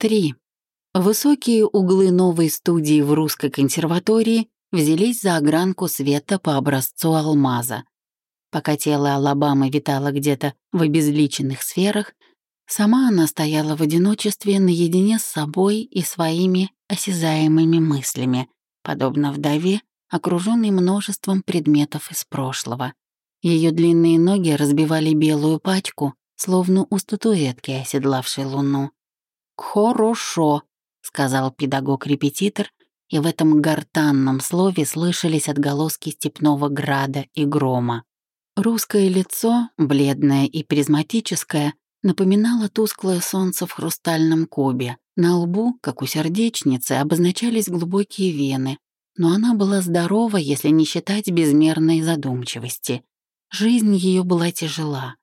3. Высокие углы новой студии в русской консерватории взялись за огранку света по образцу алмаза. Пока тело Алабамы витало где-то в обезличенных сферах, сама она стояла в одиночестве наедине с собой и своими осязаемыми мыслями, подобно вдове, окруженной множеством предметов из прошлого. Ее длинные ноги разбивали белую пачку, словно у статуэтки, оседлавшей луну. «Хорошо», — сказал педагог-репетитор, и в этом гортанном слове слышались отголоски степного града и грома. Русское лицо, бледное и призматическое, напоминало тусклое солнце в хрустальном кубе. На лбу, как у сердечницы, обозначались глубокие вены, но она была здорова, если не считать безмерной задумчивости. Жизнь ее была тяжела.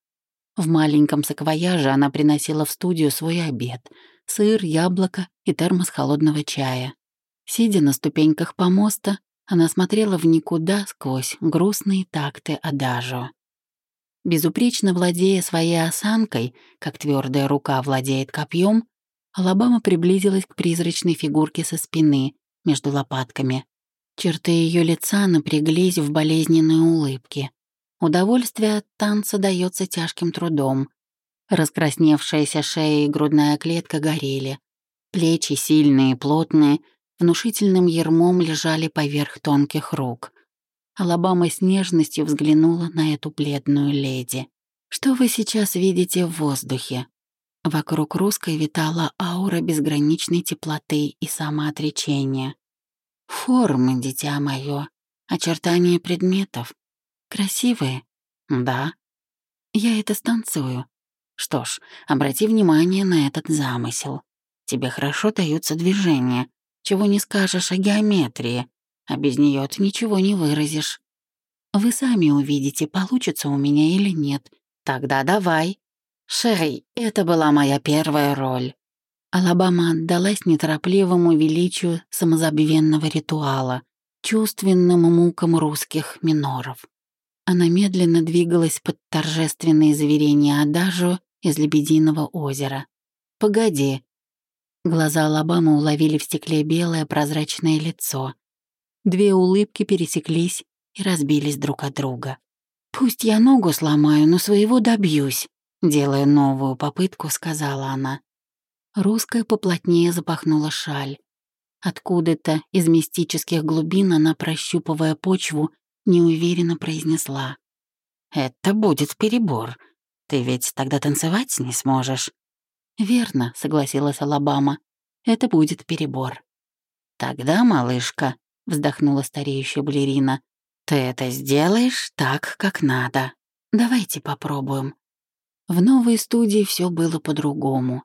В маленьком саквояже она приносила в студию свой обед — сыр, яблоко и термос холодного чая. Сидя на ступеньках помоста, она смотрела в никуда сквозь грустные такты адажио. Безупречно владея своей осанкой, как твердая рука владеет копьем, Алабама приблизилась к призрачной фигурке со спины, между лопатками. Черты ее лица напряглись в болезненной улыбке. Удовольствие от танца дается тяжким трудом, Раскрасневшаяся шея и грудная клетка горели. Плечи, сильные плотные, внушительным ермом лежали поверх тонких рук. Алабама с нежностью взглянула на эту бледную леди. «Что вы сейчас видите в воздухе?» Вокруг русской витала аура безграничной теплоты и самоотречения. «Формы, дитя мое, очертания предметов. Красивые? Да. Я это станцую. Что ж, обрати внимание на этот замысел. Тебе хорошо даются движения, чего не скажешь о геометрии, а без нее ты ничего не выразишь. Вы сами увидите, получится у меня или нет. Тогда давай. Шерри, это была моя первая роль. Алабама отдалась неторопливому величию самозабвенного ритуала, чувственным мукам русских миноров. Она медленно двигалась под торжественные заверения Адажу из Лебединого озера. «Погоди». Глаза Алабамы уловили в стекле белое прозрачное лицо. Две улыбки пересеклись и разбились друг от друга. «Пусть я ногу сломаю, но своего добьюсь», — делая новую попытку, сказала она. Русская поплотнее запахнула шаль. Откуда-то из мистических глубин она, прощупывая почву, неуверенно произнесла. «Это будет перебор. Ты ведь тогда танцевать не сможешь». «Верно», — согласилась Алабама. «Это будет перебор». «Тогда, малышка», — вздохнула стареющая балерина, «ты это сделаешь так, как надо. Давайте попробуем». В новой студии все было по-другому.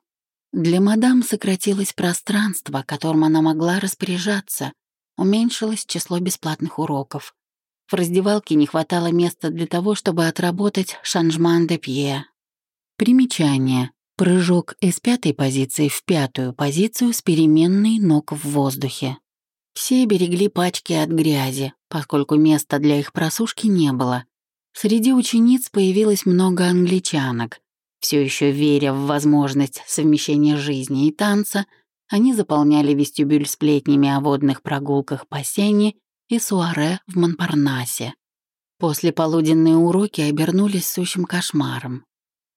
Для мадам сократилось пространство, которым она могла распоряжаться, уменьшилось число бесплатных уроков. В раздевалке не хватало места для того, чтобы отработать шанжман де пье. Примечание. Прыжок из пятой позиции в пятую позицию с переменной ног в воздухе. Все берегли пачки от грязи, поскольку места для их просушки не было. Среди учениц появилось много англичанок. Все еще веря в возможность совмещения жизни и танца, они заполняли вестибюль сплетнями о водных прогулках по сене и суаре в Монпарнасе. После полуденные уроки обернулись сущим кошмаром.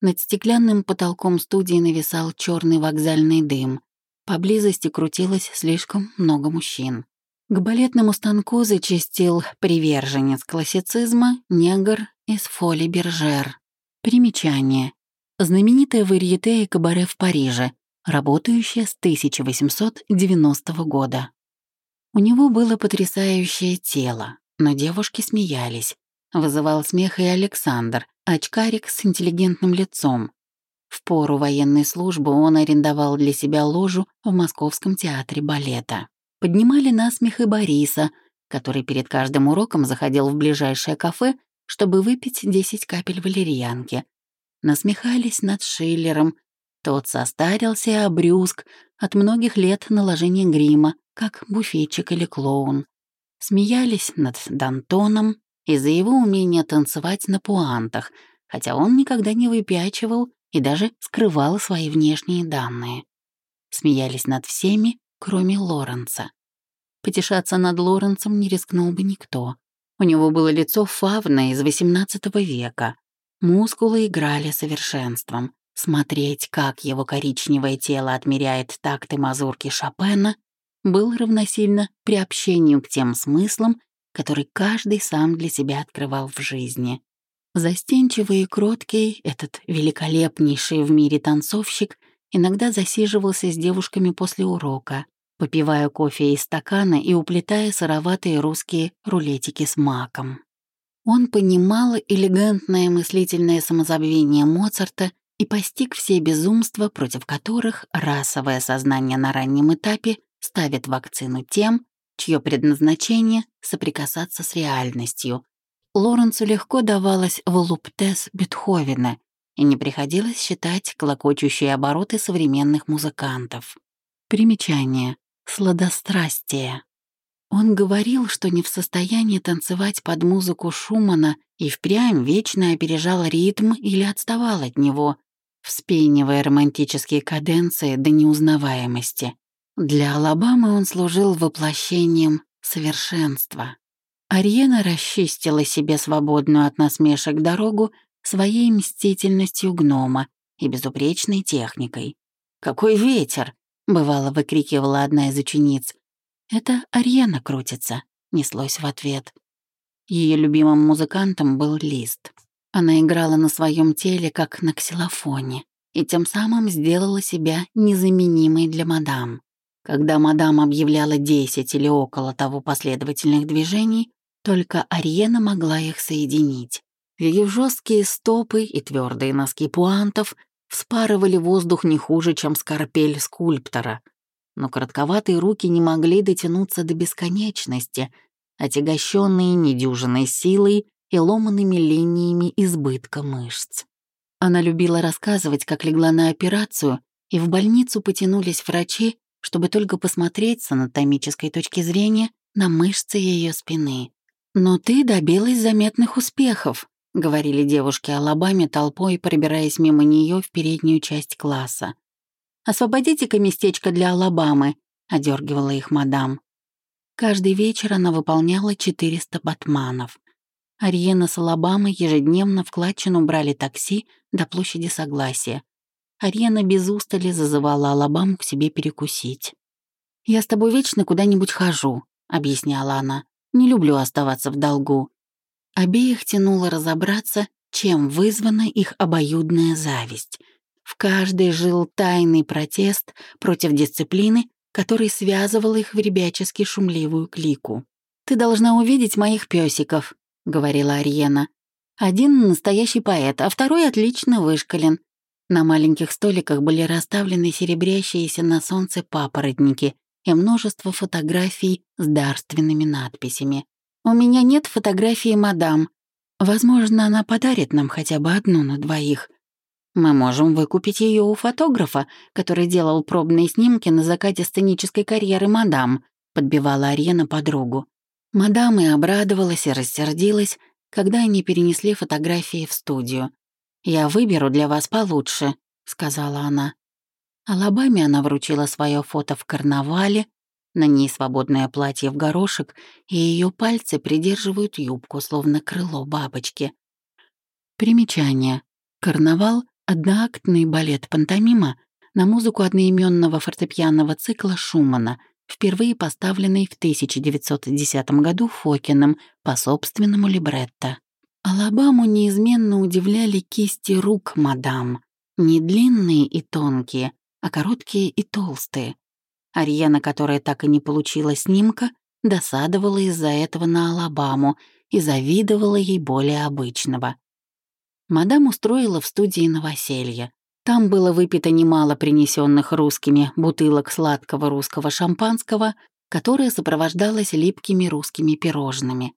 Над стеклянным потолком студии нависал черный вокзальный дым. Поблизости крутилось слишком много мужчин. К балетному станку зачастил приверженец классицизма негр из фоли Бержер. Примечание. Знаменитая варьете и кабаре в Париже, работающая с 1890 года. У него было потрясающее тело, но девушки смеялись. Вызывал смех и Александр, очкарик с интеллигентным лицом. В пору военной службы он арендовал для себя ложу в Московском театре балета. Поднимали на смех и Бориса, который перед каждым уроком заходил в ближайшее кафе, чтобы выпить 10 капель валерьянки. Насмехались над Шиллером. Тот состарился и обрюзг от многих лет наложения грима, как буфетчик или клоун. Смеялись над Дантоном из-за его умения танцевать на пуантах, хотя он никогда не выпячивал и даже скрывал свои внешние данные. смеялись над всеми, кроме Лоренца. Потешаться над Лоренцем не рискнул бы никто. У него было лицо фавна из XVIII века. Мускулы играли совершенством. Смотреть, как его коричневое тело отмеряет такты мазурки Шопена, было равносильно приобщению к тем смыслам, которые каждый сам для себя открывал в жизни. Застенчивый и кроткий, этот великолепнейший в мире танцовщик иногда засиживался с девушками после урока, попивая кофе из стакана и уплетая сыроватые русские рулетики с маком. Он понимал элегантное мыслительное самозабвение Моцарта и постиг все безумства, против которых расовое сознание на раннем этапе ставит вакцину тем, чье предназначение — соприкасаться с реальностью, Лоренцу легко давалась волуптес Бетховена, и не приходилось считать клокочущие обороты современных музыкантов. Примечание. Сладострастие. Он говорил, что не в состоянии танцевать под музыку Шумана и впрямь вечно опережал ритм или отставал от него, вспенивая романтические каденции до неузнаваемости. Для Алабамы он служил воплощением совершенства. Ариена расчистила себе свободную от насмешек дорогу своей мстительностью гнома и безупречной техникой. «Какой ветер!» — бывало выкрикивала одна из учениц. «Это Ариена крутится», — неслось в ответ. Ее любимым музыкантом был Лист. Она играла на своем теле, как на ксилофоне, и тем самым сделала себя незаменимой для мадам. Когда мадам объявляла 10 или около того последовательных движений, только Ариена могла их соединить. Ее жесткие стопы и твердые носки пуантов вспарывали воздух не хуже, чем скорпель скульптора. Но коротковатые руки не могли дотянуться до бесконечности, отягощенные недюжиной силой и ломанными линиями избытка мышц. Она любила рассказывать, как легла на операцию, и в больницу потянулись врачи, чтобы только посмотреть с анатомической точки зрения на мышцы ее спины. «Но ты добилась заметных успехов», — говорили девушки Алабаме толпой, пробираясь мимо нее в переднюю часть класса. «Освободите-ка местечко для Алабамы», — одергивала их мадам. Каждый вечер она выполняла 400 батманов. Ариена с Алабамой ежедневно в Кладчину брали такси до площади Согласия. Ариена без устали зазывала Алабаму к себе перекусить. «Я с тобой вечно куда-нибудь хожу», — объясняла она. Не люблю оставаться в долгу. Обеих тянуло разобраться, чем вызвана их обоюдная зависть. В каждой жил тайный протест против дисциплины, который связывал их в ребячески шумливую клику. «Ты должна увидеть моих песиков, говорила Ариена. «Один настоящий поэт, а второй отлично вышкален». На маленьких столиках были расставлены серебрящиеся на солнце папоротники, и множество фотографий с дарственными надписями. «У меня нет фотографии мадам. Возможно, она подарит нам хотя бы одну на двоих. Мы можем выкупить ее у фотографа, который делал пробные снимки на закате сценической карьеры мадам», подбивала Арена подругу. Мадам и обрадовалась и рассердилась, когда они перенесли фотографии в студию. «Я выберу для вас получше», — сказала она. Алабаме она вручила свое фото в карнавале, на ней свободное платье в горошек, и ее пальцы придерживают юбку, словно крыло бабочки. Примечание. Карнавал — одноактный балет пантомима на музыку одноименного фортепианного цикла Шумана, впервые поставленный в 1910 году Фокином по собственному либретто. Алабаму неизменно удивляли кисти рук мадам, не длинные и тонкие, а короткие и толстые. Ариена, которая так и не получила снимка, досадовала из-за этого на Алабаму и завидовала ей более обычного. Мадам устроила в студии новоселье. Там было выпито немало принесенных русскими бутылок сладкого русского шампанского, которое сопровождалось липкими русскими пирожными.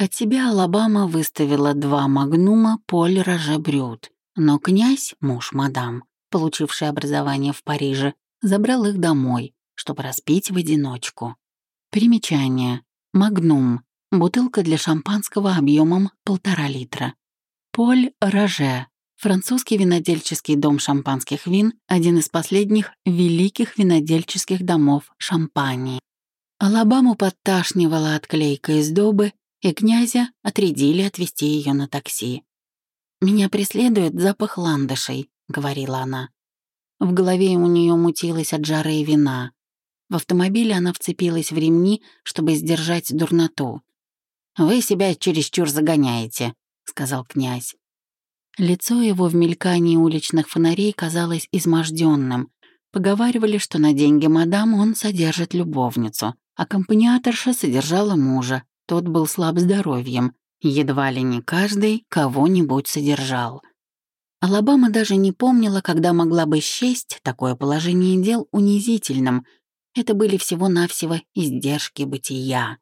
От себя Алабама выставила два магнума Поль Роже Брют, но князь, муж мадам, получивший образование в Париже, забрал их домой, чтобы распить в одиночку. Примечание. Магнум. Бутылка для шампанского объемом полтора литра. Поль Роже. Французский винодельческий дом шампанских вин — один из последних великих винодельческих домов Шампании. Алабаму подташнивала от клейкой сдобы, и князя отрядили отвезти ее на такси. «Меня преследует запах ландышей», — говорила она. В голове у нее мутилось от жары и вина. В автомобиле она вцепилась в ремни, чтобы сдержать дурноту. «Вы себя чересчур загоняете», — сказал князь. Лицо его в мелькании уличных фонарей казалось изможденным. Поговаривали, что на деньги мадам он содержит любовницу. Аккомпаниаторша содержала мужа. Тот был слаб здоровьем. Едва ли не каждый кого-нибудь содержал. Алабама даже не помнила, когда могла бы счесть такое положение дел унизительным. Это были всего-навсего издержки бытия.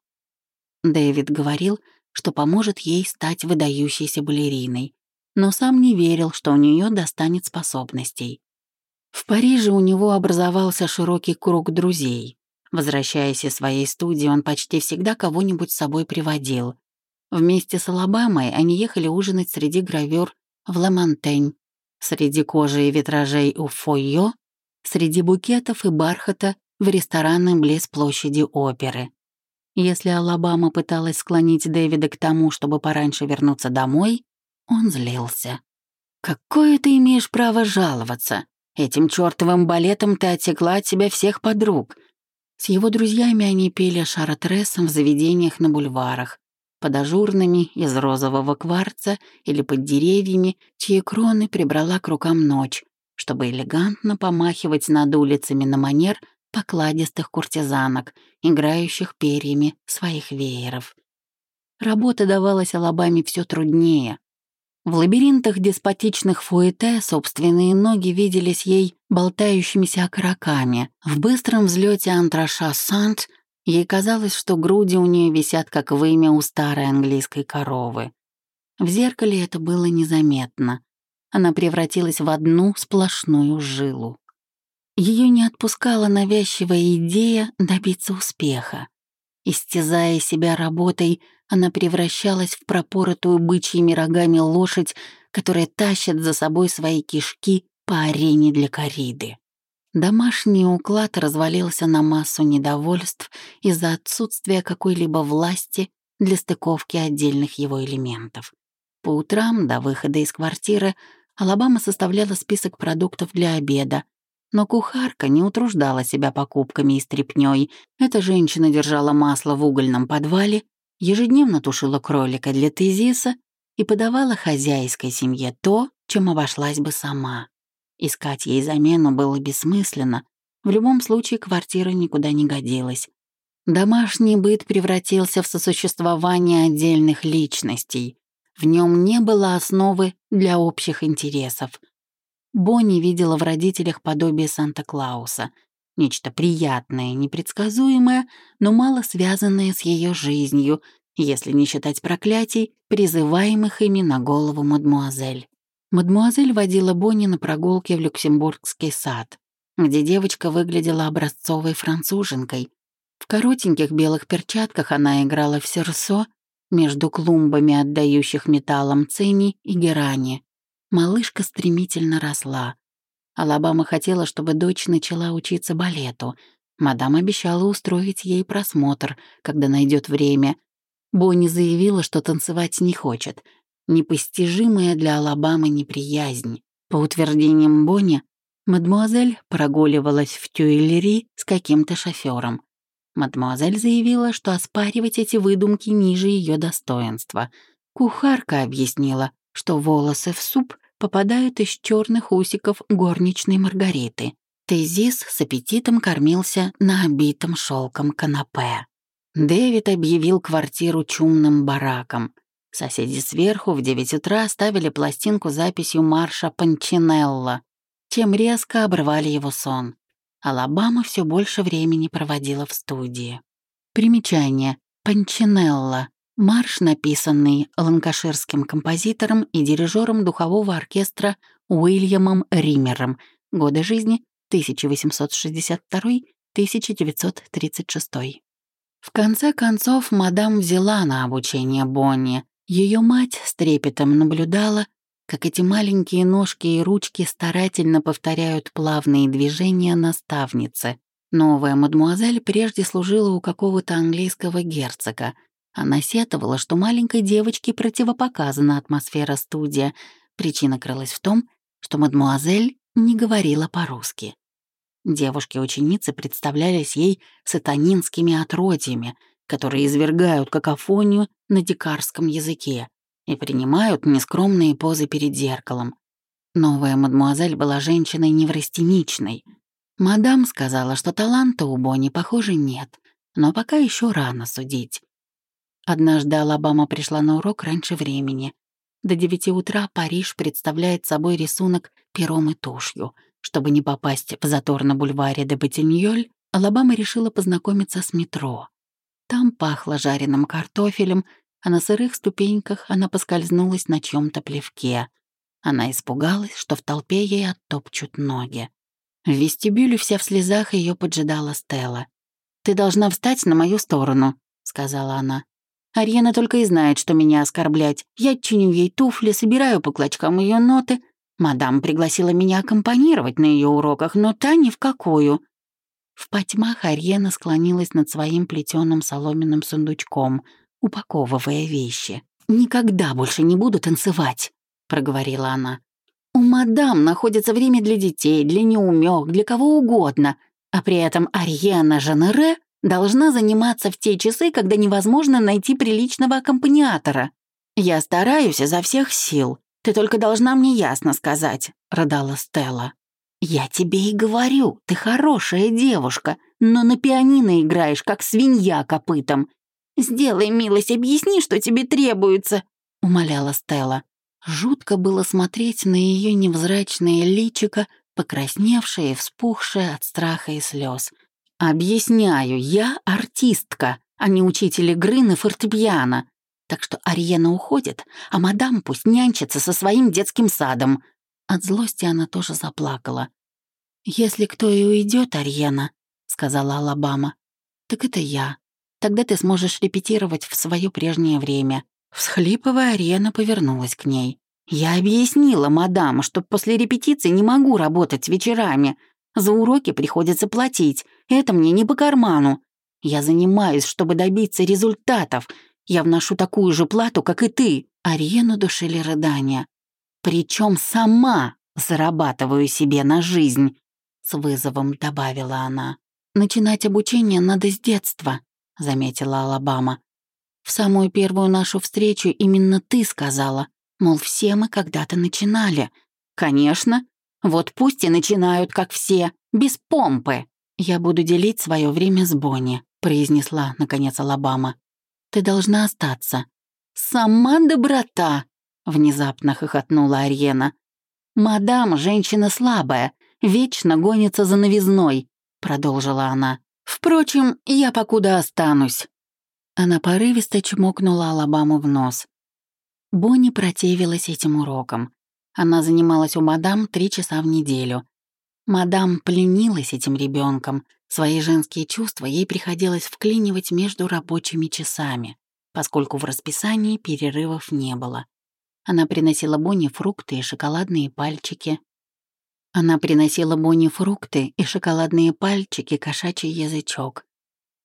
Дэвид говорил, что поможет ей стать выдающейся балериной но сам не верил, что у нее достанет способностей. В Париже у него образовался широкий круг друзей. Возвращаясь из своей студии, он почти всегда кого-нибудь с собой приводил. Вместе с Алабамой они ехали ужинать среди гравюр в Ламантень, среди кожи и витражей у Фойо, среди букетов и бархата в рестораны близ площади оперы. Если Алабама пыталась склонить Дэвида к тому, чтобы пораньше вернуться домой, он злился. «Какое ты имеешь право жаловаться? Этим чертовым балетом ты отсекла от себя всех подруг». С его друзьями они пели шаротресом в заведениях на бульварах, под ажурными из розового кварца или под деревьями, чьи кроны прибрала к рукам ночь, чтобы элегантно помахивать над улицами на манер покладистых куртизанок, играющих перьями своих вееров. Работа давалась Алабаме все труднее. В лабиринтах деспотичных фуэте собственные ноги виделись ей болтающимися окороками. В быстром взлете антраша Сант ей казалось, что груди у нее висят, как вымя у старой английской коровы. В зеркале это было незаметно. Она превратилась в одну сплошную жилу. Ее не отпускала навязчивая идея добиться успеха. Истязая себя работой, она превращалась в пропоротую бычьими рогами лошадь, которая тащит за собой свои кишки по арене для кориды. Домашний уклад развалился на массу недовольств из-за отсутствия какой-либо власти для стыковки отдельных его элементов. По утрам, до выхода из квартиры, Алабама составляла список продуктов для обеда, но кухарка не утруждала себя покупками и стряпнёй. Эта женщина держала масло в угольном подвале ежедневно тушила кролика для Тезиса и подавала хозяйской семье то, чем обошлась бы сама. Искать ей замену было бессмысленно, в любом случае квартира никуда не годилась. Домашний быт превратился в сосуществование отдельных личностей. В нем не было основы для общих интересов. Бонни видела в родителях подобие Санта-Клауса — Нечто приятное, непредсказуемое, но мало связанное с ее жизнью, если не считать проклятий, призываемых ими на голову мадмуазель. Мадмуазель водила Бонни на прогулке в Люксембургский сад, где девочка выглядела образцовой француженкой. В коротеньких белых перчатках она играла в серсо между клумбами, отдающих металлом цини и герани. Малышка стремительно росла. Алабама хотела, чтобы дочь начала учиться балету. Мадам обещала устроить ей просмотр, когда найдет время. Бонни заявила, что танцевать не хочет. Непостижимая для Алабамы неприязнь. По утверждениям Бонни, мадмуазель прогуливалась в Тюэлери с каким-то шофёром. Мадмуазель заявила, что оспаривать эти выдумки ниже ее достоинства. Кухарка объяснила, что волосы в суп попадают из черных усиков горничной Маргариты. Тезис с аппетитом кормился на обитом шелком канапе. Дэвид объявил квартиру чумным бараком. Соседи сверху в 9 утра ставили пластинку записью марша Панчинелла, чем резко обрывали его сон. Алабама все больше времени проводила в студии. Примечание. Панчинелла Марш, написанный ланкаширским композитором и дирижером духового оркестра Уильямом Риммером, годы жизни 1862-1936. В конце концов, мадам взяла на обучение Бонни. Ее мать с трепетом наблюдала, как эти маленькие ножки и ручки старательно повторяют плавные движения наставницы. Новая мадмуазель прежде служила у какого-то английского герцога. Она сетовала, что маленькой девочке противопоказана атмосфера студия. Причина крылась в том, что мадмуазель не говорила по-русски. Девушки-ученицы представлялись ей сатанинскими отродьями, которые извергают какофонию на дикарском языке и принимают нескромные позы перед зеркалом. Новая мадмуазель была женщиной неврастеничной. Мадам сказала, что таланта у Бонни, похоже, нет, но пока еще рано судить. Однажды Алабама пришла на урок раньше времени. До девяти утра Париж представляет собой рисунок пером и тушью. Чтобы не попасть в затор на бульваре де Батиньоль, Алабама решила познакомиться с метро. Там пахло жареным картофелем, а на сырых ступеньках она поскользнулась на чем то плевке. Она испугалась, что в толпе ей оттопчут ноги. В вестибюле вся в слезах ее поджидала Стелла. «Ты должна встать на мою сторону», — сказала она. «Ариена только и знает, что меня оскорблять. Я чиню ей туфли, собираю по клочкам ее ноты. Мадам пригласила меня аккомпанировать на ее уроках, но та ни в какую». В потьмах Ариена склонилась над своим плетеным соломенным сундучком — упаковывая вещи. «Никогда больше не буду танцевать», — проговорила она. «У мадам находится время для детей, для неумех, для кого угодно, а при этом Ариена Жанере должна заниматься в те часы, когда невозможно найти приличного аккомпаниатора. Я стараюсь изо всех сил. Ты только должна мне ясно сказать», — рыдала Стелла. «Я тебе и говорю, ты хорошая девушка, но на пианино играешь, как свинья копытом, «Сделай милость, объясни, что тебе требуется», — умоляла Стелла. Жутко было смотреть на ее невзрачное личико, покрасневшее и вспухшее от страха и слез. «Объясняю, я артистка, а не учитель игры на фортепиано. Так что Ариена уходит, а мадам пусть нянчится со своим детским садом». От злости она тоже заплакала. «Если кто и уйдет, Ариена», — сказала Алабама, — «так это я. Тогда ты сможешь репетировать в свое прежнее время». Всхлипывая, Арена повернулась к ней. «Я объяснила, мадам, что после репетиции не могу работать вечерами. За уроки приходится платить. Это мне не по карману. Я занимаюсь, чтобы добиться результатов. Я вношу такую же плату, как и ты». Ариену душили рыдания. «Причем сама зарабатываю себе на жизнь», — с вызовом добавила она. «Начинать обучение надо с детства. — заметила Алабама. «В самую первую нашу встречу именно ты сказала, мол, все мы когда-то начинали. Конечно. Вот пусть и начинают, как все, без помпы. Я буду делить свое время с Бонни», — произнесла, наконец, Алабама. «Ты должна остаться». «Сама доброта!» — внезапно хохотнула Ариена. «Мадам, женщина слабая, вечно гонится за новизной», — продолжила она. Впрочем, я покуда останусь». Она порывисто чмокнула Алабаму в нос. Бонни противилась этим урокам. Она занималась у мадам три часа в неделю. Мадам пленилась этим ребенком. Свои женские чувства ей приходилось вклинивать между рабочими часами, поскольку в расписании перерывов не было. Она приносила Бонни фрукты и шоколадные пальчики, она приносила Бонни фрукты и шоколадные пальчики, кошачий язычок.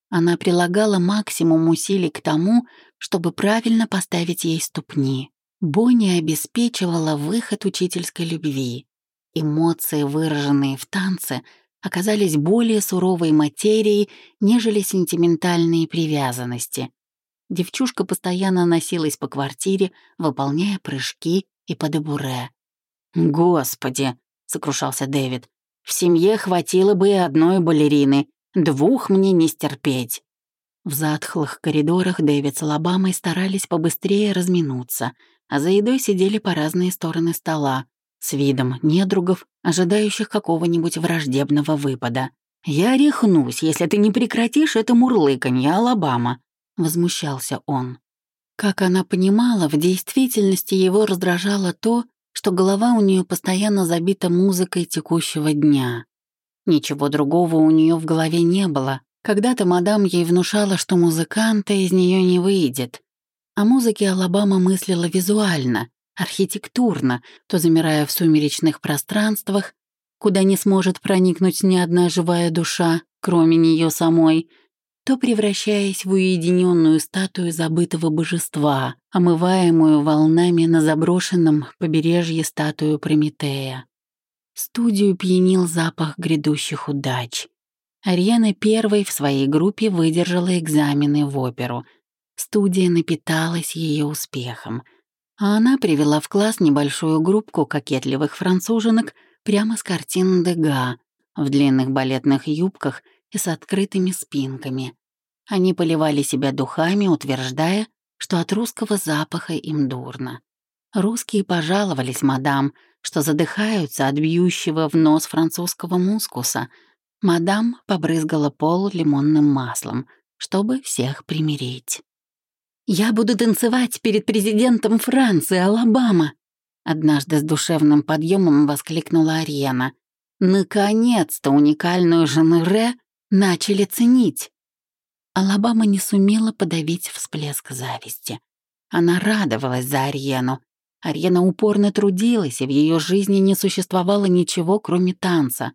Она прилагала максимум усилий к тому, чтобы правильно поставить ей ступни. Бонни обеспечивала выход учительской любви. Эмоции, выраженные в танце, оказались более суровой материей, нежели сентиментальные привязанности. Девчушка постоянно носилась по квартире, выполняя прыжки и подобуре. «Господи!» сокрушался Дэвид. «В семье хватило бы и одной балерины. Двух мне не стерпеть». В затхлых коридорах Дэвид с Алабамой старались побыстрее разминуться, а за едой сидели по разные стороны стола, с видом недругов, ожидающих какого-нибудь враждебного выпада. «Я рехнусь, если ты не прекратишь это мурлыканье, Алабама», — возмущался он. Как она понимала, в действительности его раздражало то, что голова у нее постоянно забита музыкой текущего дня. Ничего другого у нее в голове не было. Когда-то мадам ей внушала, что музыканта из нее не выйдет. О музыке Алабама мыслила визуально, архитектурно, то замирая в сумеречных пространствах, куда не сможет проникнуть ни одна живая душа, кроме нее самой, то превращаясь в уединенную статую забытого божества, омываемую волнами на заброшенном побережье статую Прометея. Студию пьянил запах грядущих удач. Ариана первой в своей группе выдержала экзамены в оперу. Студия напиталась ее успехом. А она привела в класс небольшую группку кокетливых француженок прямо с картин Дега в длинных балетных юбках и с открытыми спинками. Они поливали себя духами, утверждая, что от русского запаха им дурно. Русские пожаловались мадам, что задыхаются от бьющего в нос французского мускуса. Мадам побрызгала пол лимонным маслом, чтобы всех примирить. «Я буду танцевать перед президентом Франции, Алабама!» Однажды с душевным подъемом воскликнула Ариена. «Наконец-то уникальную Жануре начали ценить!» Алабама не сумела подавить всплеск зависти. Она радовалась за Ариену, Арьена упорно трудилась, и в ее жизни не существовало ничего, кроме танца.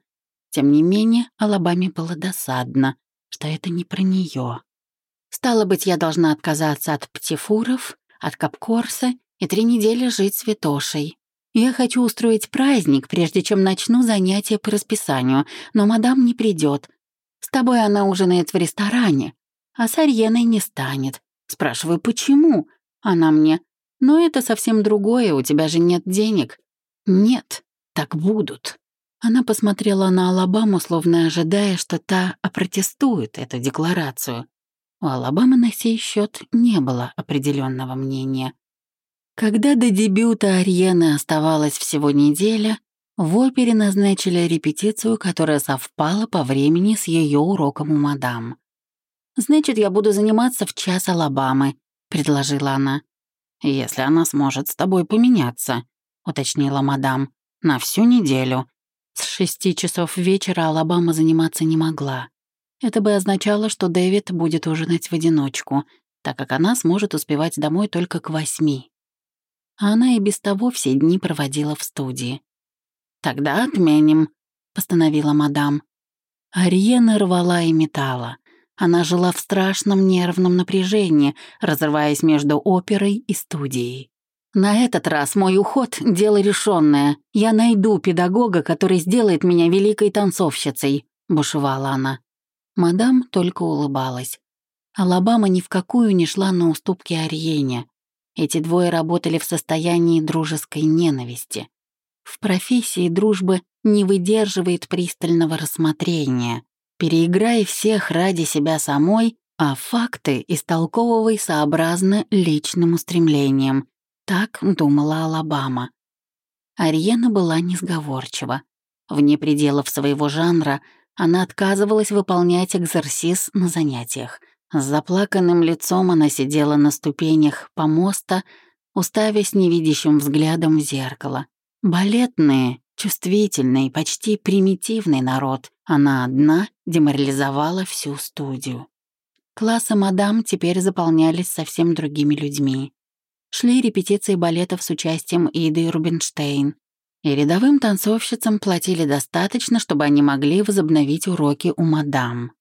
Тем не менее, Алабаме было досадно, что это не про нее. Стало быть, я должна отказаться от птифуров, от капкорса и три недели жить святошей. Я хочу устроить праздник, прежде чем начну занятия по расписанию, но мадам не придет. С тобой она ужинает в ресторане, а с Арьеной не станет. Спрашиваю, почему? Она мне, но это совсем другое, у тебя же нет денег. Нет, так будут. Она посмотрела на Алабаму, словно ожидая, что та опротестует эту декларацию. У Алабамы на сей счет не было определенного мнения. Когда до дебюта Ариены оставалось всего неделя, в опере назначили репетицию, которая совпала по времени с ее уроком у мадам. «Значит, я буду заниматься в час Алабамы», — предложила она. «Если она сможет с тобой поменяться», — уточнила мадам, — «на всю неделю». С шести часов вечера Алабама заниматься не могла. Это бы означало, что Дэвид будет ужинать в одиночку, так как она сможет успевать домой только к восьми. А она и без того все дни проводила в студии. «Тогда отменим», — постановила мадам. Ариена рвала и металла. Она жила в страшном нервном напряжении, разрываясь между оперой и студией. «На этот раз мой уход — дело решенное. Я найду педагога, который сделает меня великой танцовщицей», — бушевала она. Мадам только улыбалась. Алабама ни в какую не шла на уступки Ариене. Эти двое работали в состоянии дружеской ненависти. В профессии дружбы не выдерживает пристального рассмотрения. Переиграй всех ради себя самой, а факты истолковывай сообразно личным устремлением. Так думала Алабама. Ариена была несговорчива. Вне пределов своего жанра она отказывалась выполнять экзорсис на занятиях. С заплаканным лицом она сидела на ступенях помоста, уставясь невидящим взглядом в зеркало. Балетные, чувствительный, почти примитивный народ. Она одна деморализовала всю студию. Классы мадам теперь заполнялись совсем другими людьми. Шли репетиции балетов с участием Иды Рубинштейн, и рядовым танцовщицам платили достаточно, чтобы они могли возобновить уроки у мадам.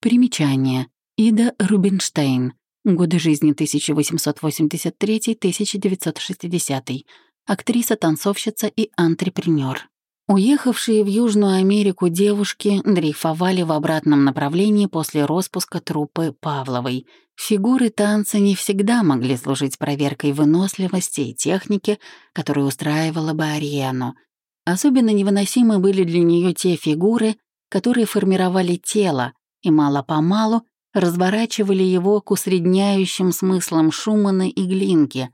Примечание. Ида Рубинштейн. Годы жизни 1883-1960 актриса, танцовщица и антрепренер. Уехавшие в Южную Америку девушки дрейфовали в обратном направлении после распуска труппы Павловой. Фигуры танца не всегда могли служить проверкой выносливости и техники, которую устраивала бы Ариену. Особенно невыносимы были для нее те фигуры, которые формировали тело и мало-помалу разворачивали его к усредняющим смыслам Шумана и Глинки,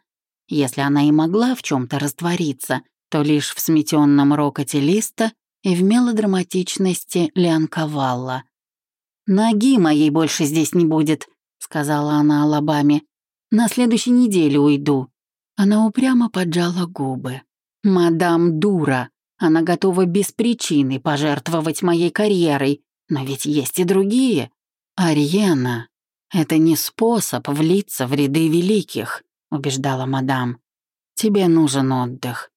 если она и могла в чем то раствориться, то лишь в сметенном рокоте листа и в мелодраматичности Лианковалла. «Ноги моей больше здесь не будет», — сказала она Алабаме. «На следующей неделе уйду». Она упрямо поджала губы. «Мадам дура. Она готова без причины пожертвовать моей карьерой. Но ведь есть и другие. Ариена — это не способ влиться в ряды великих. — убеждала мадам. тебе нужен отдых.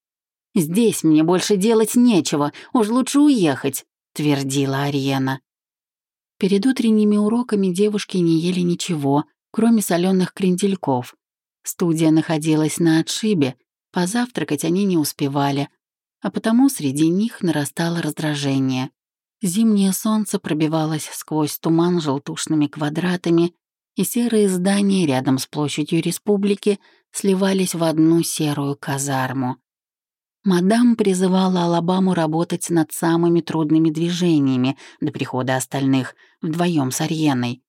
Здесь мне больше делать нечего, уж лучше уехать», — твердила Ариена. Перед утренними уроками девушки не ели ничего, кроме соленых крендельков. Студия находилась на отшибе, позавтракать они не успевали, а потому среди них нарастало раздражение. Зимнее солнце пробивалось сквозь туман желтушными квадратами, и серые здания рядом с площадью республики сливались в одну серую казарму. Мадам призывала Алабаму работать над самыми трудными движениями до прихода остальных, вдвоем с Арьеной.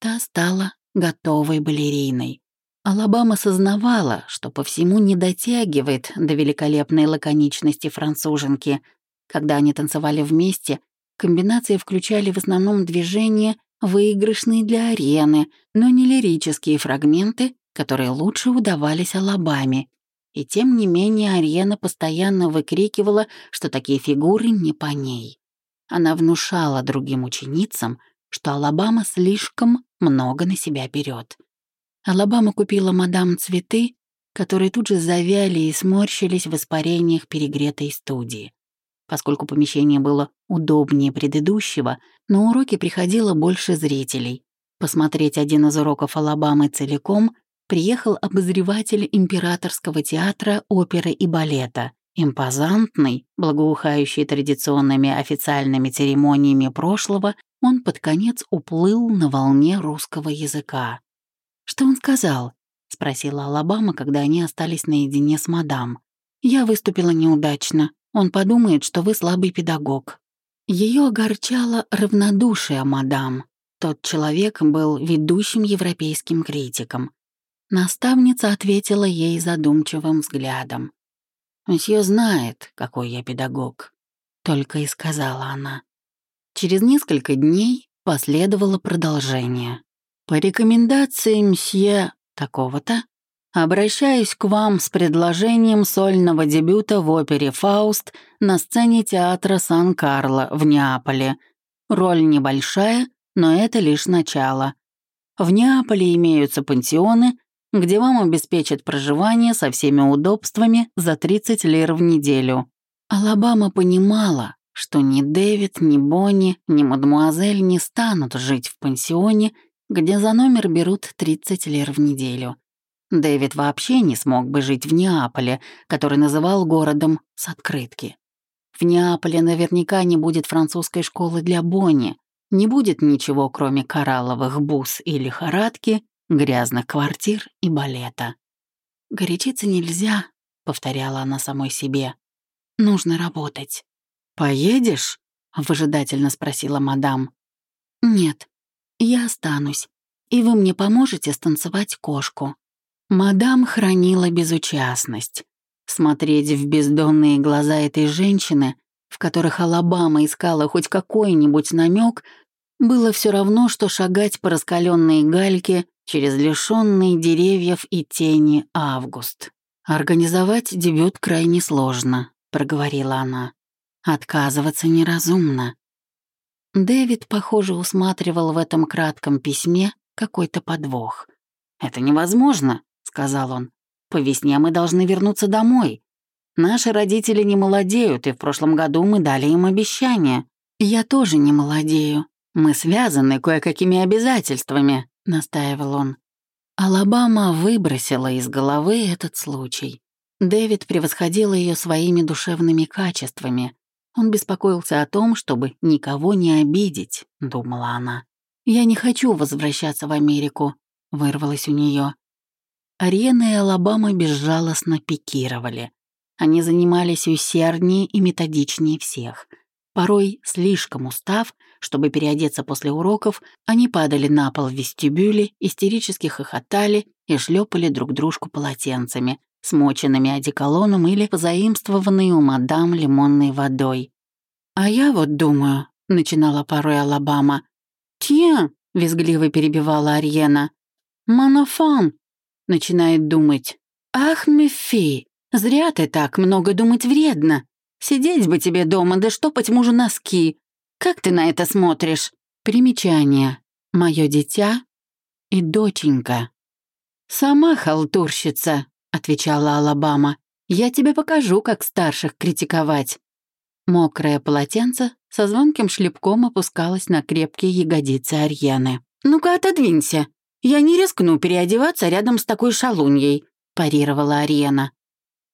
Та стала готовой балериной. Алабама сознавала, что по всему не дотягивает до великолепной лаконичности француженки. Когда они танцевали вместе, комбинации включали в основном движения, выигрышные для арены, но не лирические фрагменты, которые лучше удавались Алабаме. И тем не менее Ариена постоянно выкрикивала, что такие фигуры не по ней. Она внушала другим ученицам, что Алабама слишком много на себя берет. Алабама купила мадам цветы, которые тут же завяли и сморщились в испарениях перегретой студии. Поскольку помещение было удобнее предыдущего, на уроки приходило больше зрителей. Посмотреть один из уроков Алабамы целиком приехал обозреватель Императорского театра оперы и балета, импозантный, благоухающий традиционными официальными церемониями прошлого, он под конец уплыл на волне русского языка. «Что он сказал?» — спросила Алабама, когда они остались наедине с мадам. «Я выступила неудачно. Он подумает, что вы слабый педагог». Ее огорчало равнодушие мадам. Тот человек был ведущим европейским критиком. Наставница ответила ей задумчивым взглядом. «Мсье знает, какой я педагог», — только и сказала она. Через несколько дней последовало продолжение. «По рекомендации мсье такого-то, обращаюсь к вам с предложением сольного дебюта в опере «Фауст» на сцене театра Сан-Карло в Неаполе. Роль небольшая, но это лишь начало. В Неаполе имеются пансионы, где вам обеспечат проживание со всеми удобствами за 30 лир в неделю. Алабама понимала, что ни Дэвид, ни Бонни, ни мадмуазель не станут жить в пансионе, где за номер берут 30 лир в неделю. Дэвид вообще не смог бы жить в Неаполе, который называл городом с открытки. В Неаполе наверняка не будет французской школы для Бонни, не будет ничего, кроме коралловых бус и лихорадки, грязных квартир и балета. «Горячиться нельзя», — повторяла она самой себе. «Нужно работать». «Поедешь?» — выжидательно спросила мадам. «Нет, я останусь, и вы мне поможете станцевать кошку». Мадам хранила безучастность. Смотреть в бездонные глаза этой женщины, в которых Алабама искала хоть какой-нибудь намек, было все равно, что шагать по раскаленной гальке через лишенные деревьев и тени август. «Организовать дебют крайне сложно», — проговорила она. «Отказываться неразумно». Дэвид, похоже, усматривал в этом кратком письме какой-то подвох. «Это невозможно», — сказал он. «По весне мы должны вернуться домой. Наши родители не молодеют, и в прошлом году мы дали им обещание. Я тоже не молодею. Мы связаны кое-какими обязательствами, — настаивал он. Алабама выбросила из головы этот случай. Дэвид превосходил ее своими душевными качествами. Он беспокоился о том, чтобы никого не обидеть, думала она. «Я не хочу возвращаться в Америку», — вырвалось у нее. Ариена и Алабама безжалостно пикировали. Они занимались усерднее и методичнее всех — Порой, слишком устав, чтобы переодеться после уроков, они падали на пол в вестибюле, истерически хохотали и шлепали друг дружку полотенцами, смоченными одеколоном или позаимствованной у мадам лимонной водой. «А я вот думаю», — начинала порой Алабама. «Тье», — визгливо перебивала Ариена. «Манафан», — начинает думать. «Ах, Мефи, зря ты так, много думать вредно. Сидеть бы тебе дома, да штопать мужу носки. Как ты на это смотришь? Примечание. Мое дитя и доченька. Сама халтурщица, отвечала Алабама. «Я тебе покажу, как старших критиковать». Мокрое полотенце со звонким шлепком опускалось на крепкие ягодицы Арьяны. «Ну-ка, отодвинься. Я не рискну переодеваться рядом с такой шалуньей», — парировала Ариена.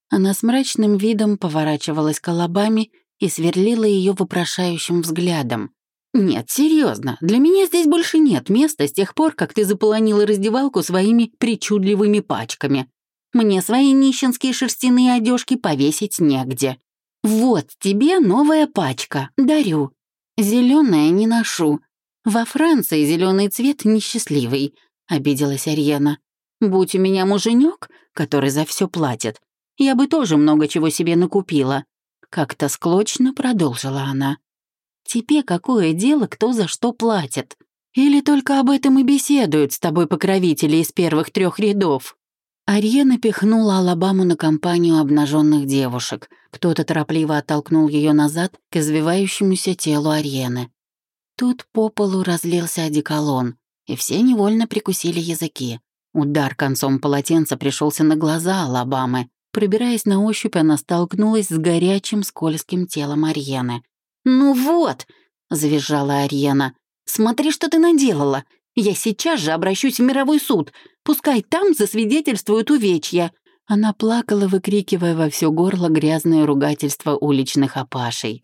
Она с мрачным видом поворачивалась колобами и сверлила ее вопрошающим взглядом. «Нет, серьезно, для меня здесь больше нет места с тех пор, как ты заполонила раздевалку своими причудливыми пачками. Мне свои нищенские шерстяные одежки повесить негде. Вот тебе новая пачка, дарю. Зеленая не ношу. Во Франции зеленый цвет несчастливый», — обиделась Ариена. «Будь у меня муженек, который за все платит, я бы тоже много чего себе накупила». Как-то склочно продолжила она. Тебе какое дело, кто за что платит? Или только об этом и беседуют с тобой покровители из первых трех рядов?» Арье напихнула Алабаму на компанию обнаженных девушек. Кто-то торопливо оттолкнул ее назад к извивающемуся телу Арьены. Тут по полу разлился одеколон, и все невольно прикусили языки. Удар концом полотенца пришелся на глаза Алабамы. Пробираясь на ощупь, она столкнулась с горячим скользким телом Арьены. «Ну вот!» — завизжала Ариена. «Смотри, что ты наделала! Я сейчас же обращусь в мировой суд. Пускай там засвидетельствуют увечья». Она плакала, выкрикивая во все горло грязное ругательство уличных опашей.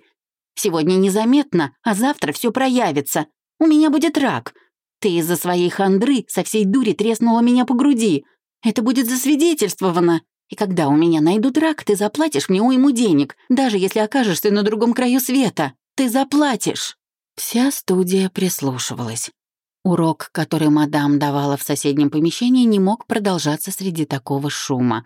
«Сегодня незаметно, а завтра все проявится. У меня будет рак. Ты из-за своей хандры со всей дури треснула меня по груди. Это будет засвидетельствовано. И когда у меня найдут рак, ты заплатишь мне уйму денег, даже если окажешься на другом краю света. Ты заплатишь!» Вся студия прислушивалась. Урок, который мадам давала в соседнем помещении, не мог продолжаться среди такого шума.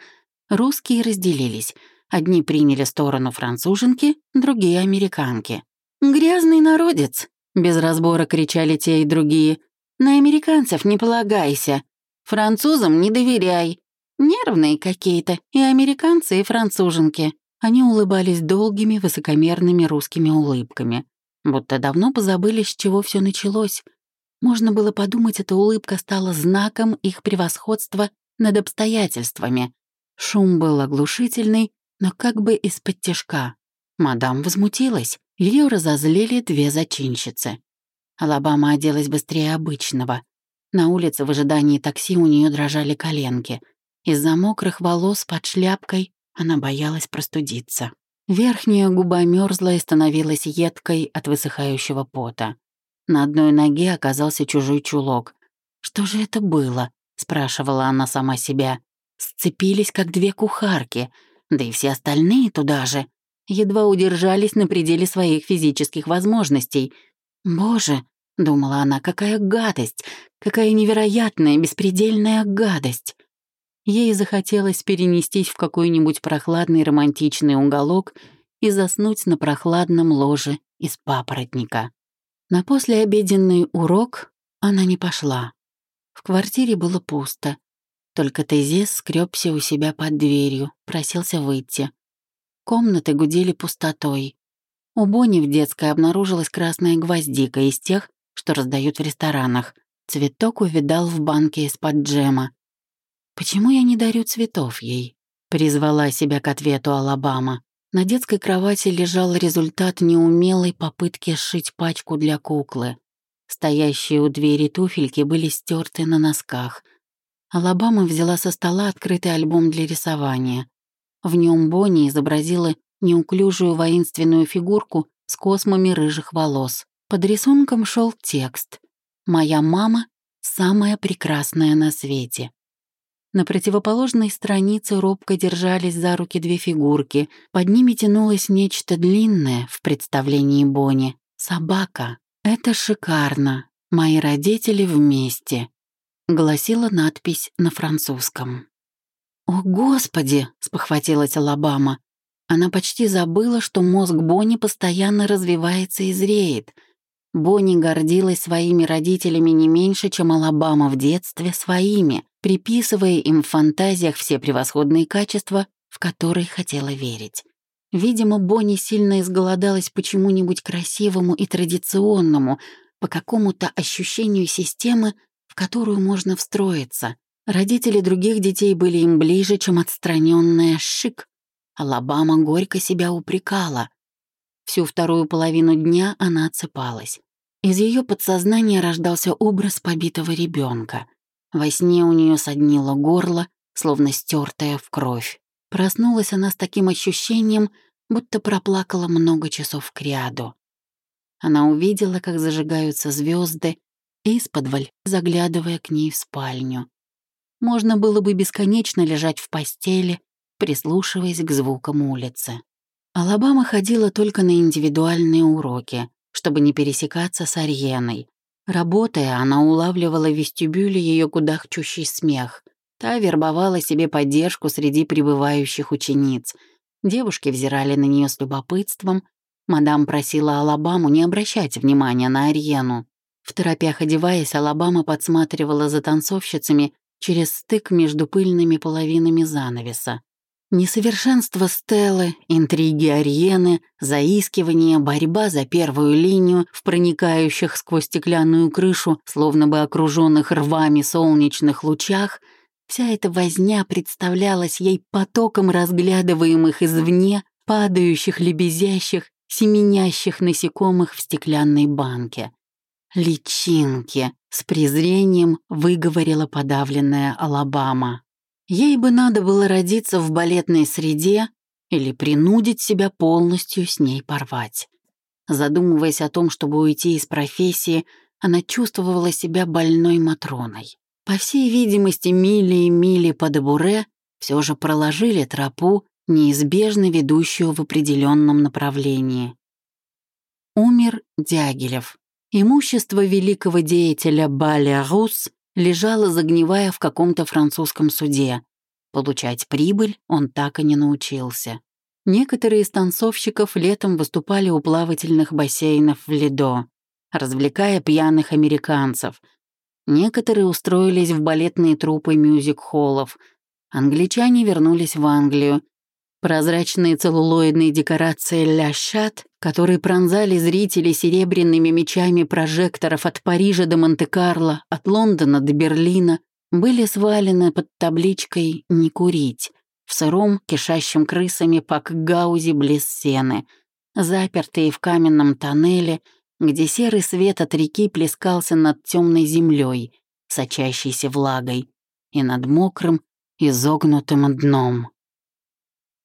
Русские разделились. Одни приняли сторону француженки, другие — американки. «Грязный народец!» — без разбора кричали те и другие. «На американцев не полагайся. Французам не доверяй. Нервные какие-то, и американцы, и француженки. Они улыбались долгими, высокомерными русскими улыбками. Будто давно позабыли, с чего все началось. Можно было подумать, эта улыбка стала знаком их превосходства над обстоятельствами. Шум был оглушительный, но как бы из-под тяжка. Мадам возмутилась. Ее разозлили две зачинщицы. Алабама оделась быстрее обычного. На улице в ожидании такси у нее дрожали коленки — из-за мокрых волос под шляпкой она боялась простудиться. Верхняя губа мерзла и становилась едкой от высыхающего пота. На одной ноге оказался чужой чулок. «Что же это было?» — спрашивала она сама себя. Сцепились, как две кухарки, да и все остальные туда же. Едва удержались на пределе своих физических возможностей. «Боже!» — думала она, какая гадость, какая невероятная, беспредельная гадость. Ей захотелось перенестись в какой-нибудь прохладный романтичный уголок и заснуть на прохладном ложе из папоротника. На послеобеденный урок она не пошла. В квартире было пусто. Только Тезес скрёбся у себя под дверью, просился выйти. Комнаты гудели пустотой. У Бонни в детской обнаружилась красная гвоздика из тех, что раздают в ресторанах. Цветок увидал в банке из-под джема. «Почему я не дарю цветов ей?» — призвала себя к ответу Алабама. На детской кровати лежал результат неумелой попытки сшить пачку для куклы. Стоящие у двери туфельки были стерты на носках. Алабама взяла со стола открытый альбом для рисования. В нем Бонни изобразила неуклюжую воинственную фигурку с космами рыжих волос. Под рисунком шел текст «Моя мама — самая прекрасная на свете». На противоположной странице робко держались за руки две фигурки. Под ними тянулось нечто длинное в представлении Бонни. «Собака. Это шикарно. Мои родители вместе», — гласила надпись на французском. «О, Господи!» — спохватилась Алабама. Она почти забыла, что мозг Бонни постоянно развивается и зреет. Бонни гордилась своими родителями не меньше, чем Алабама в детстве своими приписывая им в фантазиях все превосходные качества, в которые хотела верить. Видимо, Бонни сильно изголодалась почему-нибудь красивому и традиционному, по какому-то ощущению системы, в которую можно встроиться. Родители других детей были им ближе, чем отстраненная Шик. Алабама горько себя упрекала. Всю вторую половину дня она отсыпалась. Из ее подсознания рождался образ побитого ребенка. Во сне у нее соднило горло, словно стертое в кровь. Проснулась она с таким ощущением, будто проплакала много часов кряду. Она увидела, как зажигаются звезды, из-под заглядывая к ней в спальню. Можно было бы бесконечно лежать в постели, прислушиваясь к звукам улицы. Алабама ходила только на индивидуальные уроки, чтобы не пересекаться с Арьеной. Работая, она улавливала в вестибюле ее кудахчущий смех. Та вербовала себе поддержку среди прибывающих учениц. Девушки взирали на нее с любопытством. Мадам просила Алабаму не обращать внимания на Арьену. В торопях одеваясь, Алабама подсматривала за танцовщицами через стык между пыльными половинами занавеса. Несовершенство Стеллы, интриги Ариены, заискивание, борьба за первую линию в проникающих сквозь стеклянную крышу, словно бы окруженных рвами солнечных лучах, вся эта возня представлялась ей потоком разглядываемых извне, падающих, лебезящих, семенящих насекомых в стеклянной банке. «Личинки!» — с презрением выговорила подавленная Алабама. Ей бы надо было родиться в балетной среде или принудить себя полностью с ней порвать. Задумываясь о том, чтобы уйти из профессии, она чувствовала себя больной Матроной. По всей видимости, мили и мили по Дебуре все же проложили тропу, неизбежно ведущую в определенном направлении. Умер Дягилев. Имущество великого деятеля Баля Рус лежало, загнивая в каком-то французском суде. Получать прибыль он так и не научился. Некоторые из танцовщиков летом выступали у плавательных бассейнов в Лидо, развлекая пьяных американцев. Некоторые устроились в балетные труппы мюзик-холлов. Англичане вернулись в Англию Прозрачные целлулоидные декорации «Ля Шат», которые пронзали зрители серебряными мечами прожекторов от Парижа до Монте-Карло, от Лондона до Берлина, были свалены под табличкой «Не курить» в сыром, кишащем крысами пакгаузе близ сены, запертые в каменном тоннеле, где серый свет от реки плескался над темной землей, сочащейся влагой, и над мокрым, изогнутым дном.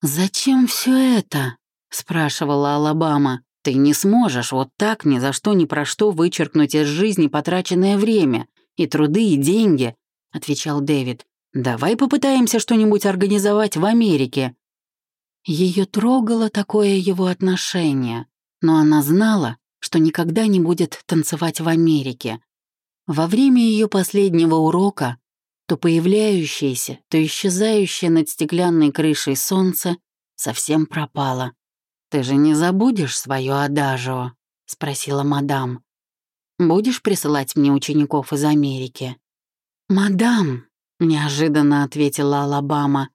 «Зачем все это?» — спрашивала Алабама. «Ты не сможешь вот так ни за что ни про что вычеркнуть из жизни потраченное время, и труды, и деньги», — отвечал Дэвид. «Давай попытаемся что-нибудь организовать в Америке». Ее трогало такое его отношение, но она знала, что никогда не будет танцевать в Америке. Во время ее последнего урока то появляющееся, то исчезающее над стеклянной крышей солнце совсем пропало. «Ты же не забудешь свое адажио?» — спросила мадам. «Будешь присылать мне учеников из Америки?» «Мадам», — неожиданно ответила Алабама,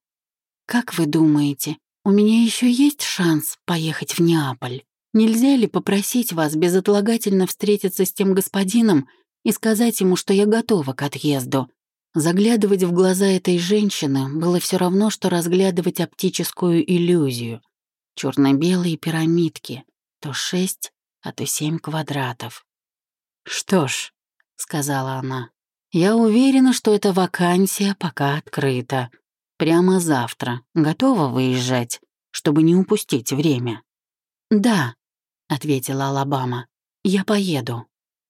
«как вы думаете, у меня еще есть шанс поехать в Неаполь? Нельзя ли попросить вас безотлагательно встретиться с тем господином и сказать ему, что я готова к отъезду? Заглядывать в глаза этой женщины было все равно, что разглядывать оптическую иллюзию. Черно белые пирамидки, то шесть, а то семь квадратов. «Что ж», — сказала она, — «я уверена, что эта вакансия пока открыта. Прямо завтра. Готова выезжать, чтобы не упустить время?» «Да», — ответила Алабама, — «я поеду».